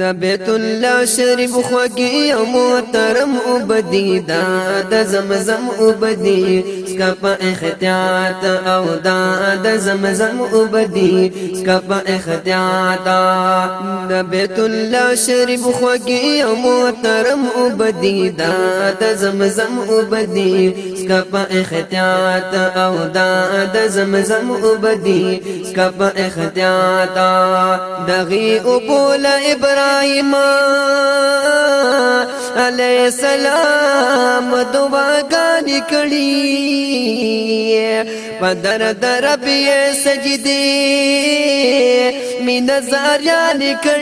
د بیت الله شریف خوږی او محترم وبدی دا د زمزم وبدی سکا په احتیاط او دا د زمزم وبدی سکا په احتیاط د بیت الله شریف خوږی او محترم وبدی دا د زمزم وبدی سکپ اختیات او دا د زمزم وبدي سکپ اختیات دغي ابول ابراهيم عليه السلام دعا غاني کړي پدر درب سجدي میں نظاریہکڑ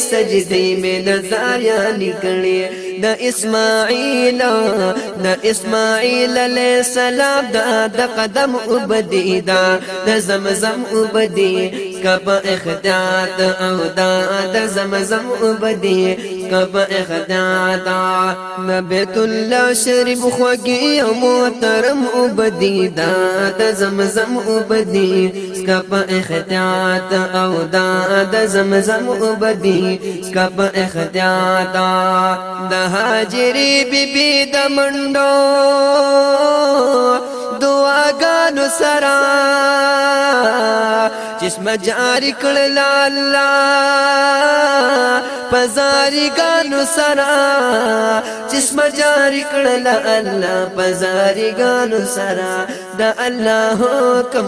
سی میں زاریان کڑی د اسماعیل نہ اسماعیل علیہ السلام دا د قدم ابدی دا د زمزم اب دے کب او دا د زمزم اب کب اخدادا نبیت الله شریف خوږی او محترم عبدی دا د زمزم عبدی سکپ اختیات او دا د زمزم عبدی سکپ اختیات د حاجری بی بی د منډو دعاګانو سره چشم جاری کړل الله پزاری گانو سرا چشم جاری کړل الله پزاری گانو سرا دا الله حکم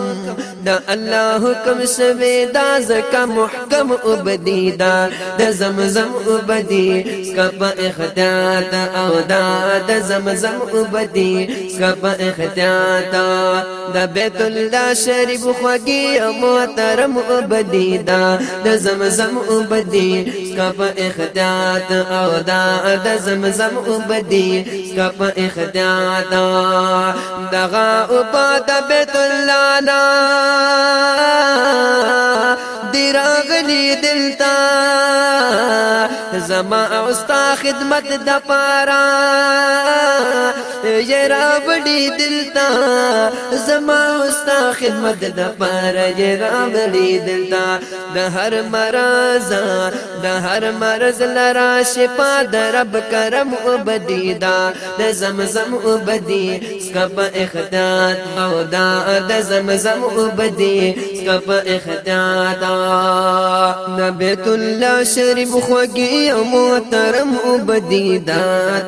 دا الله حکم شوه دا زکه محکم وبدی دا د زمزم وبدی سکه په اختیار دا او دا د زمزم وبدی کپ اختیاتا د بیت الله شریف خوږی محترم عبدیدا د زمزم عبدی کپ اختیات او دا د زمزم عبدی کپ اختیاتا دغه عباد بیت الله نا دراغلی دلتا زما اوستا خدمت د پاره یې راوړي دلتا زما استا خدمت د پاره یې راوړي دلتا د هر مرز د هر مرز لرا شفا د رب کرم او بدیدا د زمزم او بدی سکپ اختیار او دا د زمزم او بدی سکپ اختیار د بیت الله شریف خوږی او محترم او بدیدا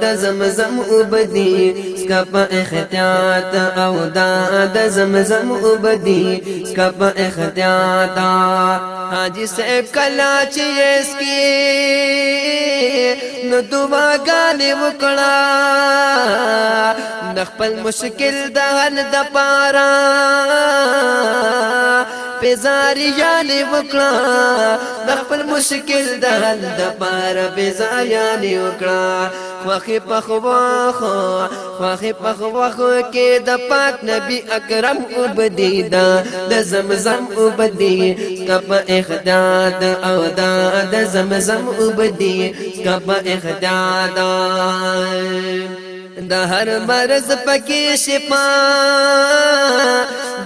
د زمزم او بدی سکپ اختیات او دا د زمزم وبدي سکپ اختیات حاجی صاحب کلا چې اس کې نو دعا غانې وکړه د خپل مشکل د حل د پاره پزاري یالې وکړه مشکل د حل د پار بے ځایا نیوکړه خوخه پخوا خو خوخه پخوا خو کې د پاک نبی اکرم عبدیدا د زمزم عبدی کپ اخداد او دا د زمزم عبدی کپ اخداد د هر مرز پکې شفا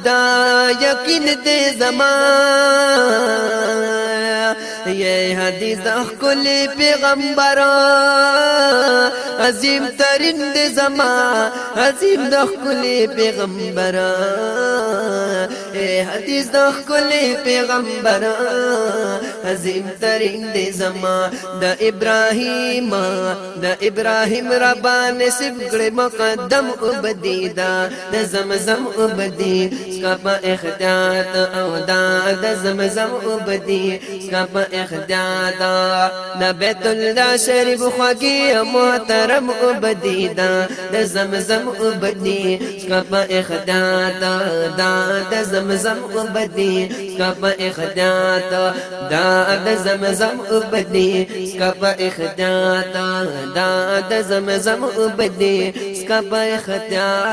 یقین دے زمان یہ حدیث کل پیغمبر عظیم ترین دے زمان دخ کل پیغمبر یہ حدیث کل پیغمبر عظیم ترین دې زما د ابراهیم د ابراهیم ربا نسب کړې مقدم عبدیدا د زمزم عبدی سکا په اختیار او دا د زمزم عبدی سکا په اختیار د بیت الله شریف خوږی محترم عبدیدا د زمزم عبدی سکپ اخداتا دا د زمزم وبدي سکپ اخداتا دا د زمزم وبدي سکپ اخداتا دا د زمزم وبدي سکپ اخداتا